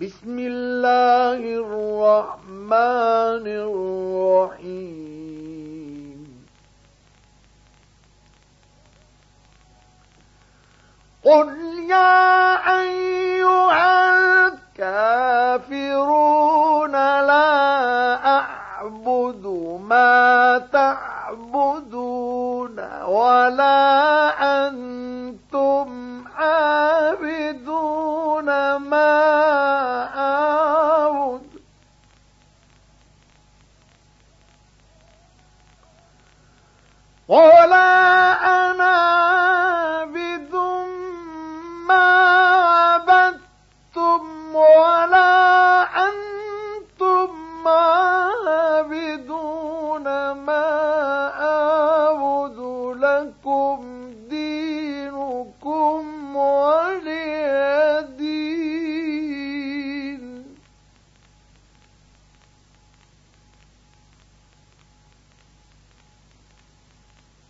بسم الله الرحمن الرحيم. قل يا أيها الكافرون لا أعبد ما تعبدون ولا أنتم عابدون ما آود ولا أنا عابد ما عبدتم ولا أنتم عابدون ما أعبد لكم